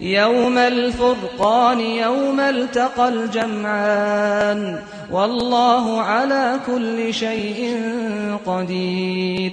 يوم الفرقان يوم التقى الجمعان. والله على كل شيء قدير.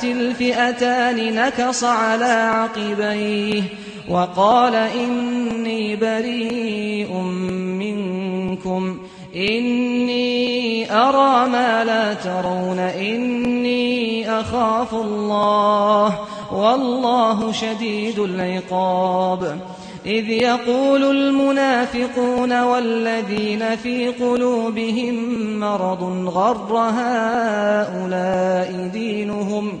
كانت الفئتان نكص على عقبيه وقال إني بريء منكم إني أرى ما لا ترون إني أخاف الله والله شديد العقاب إذ يقول المنافقون والذين في قلوبهم مرض غر هؤلاء دينهم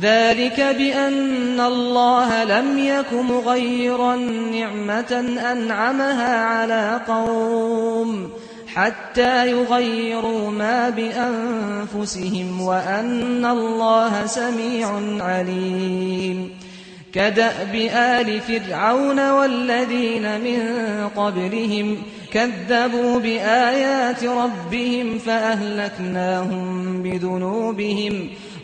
ذلك بأن الله لم يكن غير نعمة أنعمها على قوم حتى يغيروا ما بأنفسهم وأن الله سميع عليم. كدأب آل فرعون والذين من قبلهم كذبوا بآيات ربهم فأهلكناهم بذنوبهم فأهلكناهم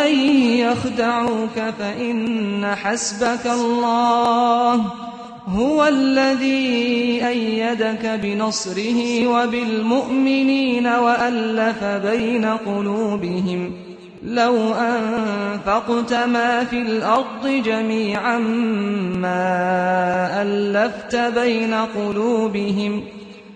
وان يخدعوك فان حسبك الله هو الذي إيدك بنصره وبالمؤمنين والف بين قلوبهم لو انفقت ما في الأرض جميعا ما الفت بين قلوبهم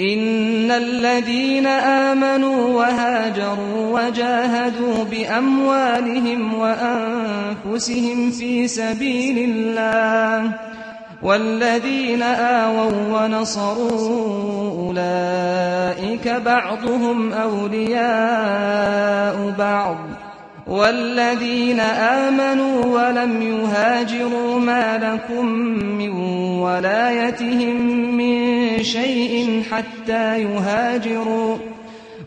ان الذين امنوا وهاجروا وجاهدوا باموالهم وانفسهم في سبيل الله والذين آووا ونصروا اولئك بعضهم اولياء بعض والذين آمنوا ولم يهاجروا ما لكم من ولايتهم من شيء حتى يهاجروا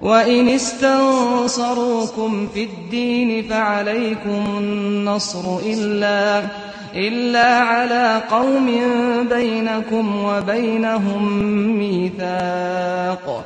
وإن استنصروكم في الدين فعليكم النصر إلا, إلا على قوم بينكم وبينهم ميثاق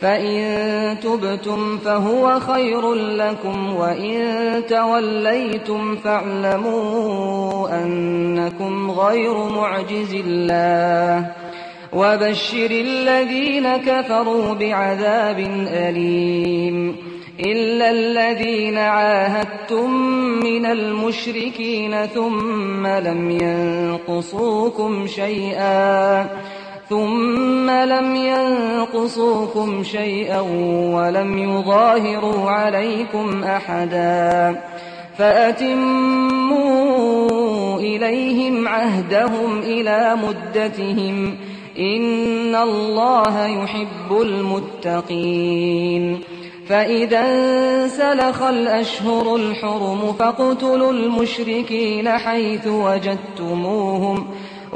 فَإِن تُبْتُمْ فَهُوَ خَيْرٌ لَّكُمْ وَإِن تَوَلَّيْتُمْ فَاعْلَمُوا أَنَّكُمْ غَيْرُ مُعْجِزِ اللَّهِ وَبَشِّرِ الَّذِينَ كَفَرُوا بِعَذَابٍ أَلِيمٍ إِلَّا الَّذِينَ عَاهَدتُّم مِّنَ الْمُشْرِكِينَ ثُمَّ لَمْ يَنقُصُوكُمْ شَيْئًا ثم لم ينقصوكم شيئا ولم يظاهروا عليكم أحدا فأتموا إليهم عهدهم إلى مدتهم إن الله يحب المتقين فإذا سلخ الأشهر الحرم فاقتلوا المشركين حيث وجدتموهم فاقتلوا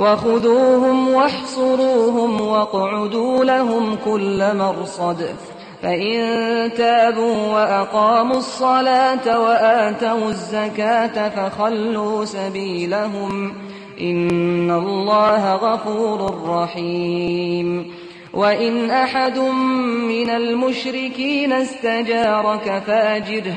وخذوهم واحصروهم واقعدوا لهم كل مرصد. فإن تابوا وأقاموا الصلاة وآتوا الزكاة فخلوا سبيلهم. إن الله غفور رحيم. وإن أحد من المشركين استجارك فاجره.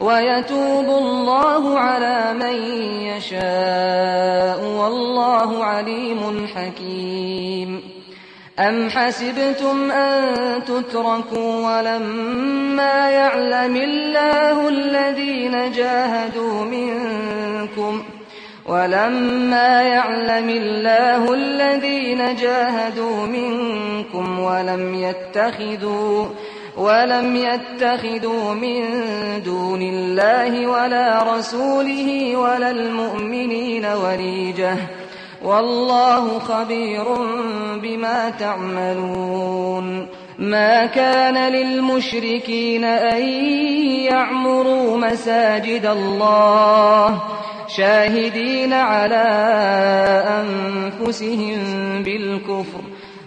ويتوب الله على من يشاء والله عليم حكيم أم حسبتم أن تتركوا ولما يعلم الله الذين جاهدوا منكم ولما يعلم الله الذين جاهدوا منكم ولم يتخذوا منكم ولم يتخذوا من دون الله ولا رسوله ولا المؤمنين وريجة. والله خبير بما تعملون. ما كان للمشركين أن يعمروا مساجد الله. شاهدين على أنفسهم بالكفر.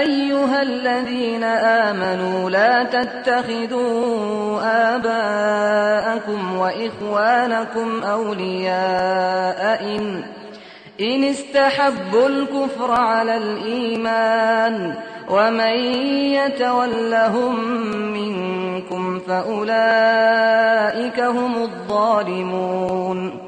أيها الذين آمنوا لا تتخذوا آباءكم وإخوانكم أولياء ان إن استحبوا الكفر على الإيمان ومن يتولهم منكم فأولئك هم الظالمون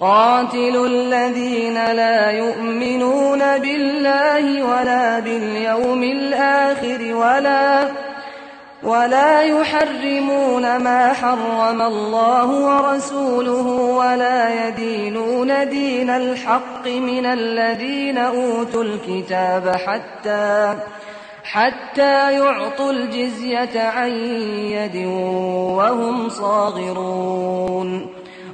قاتل الذين لا يؤمنون بالله ولا باليوم الآخر ولا ولا يحرمون ما حرم الله ورسوله ولا يدينون دين الحق من الذين أوتوا الكتاب حتى حتى يعطوا الجزية عن يد وهم صاغرون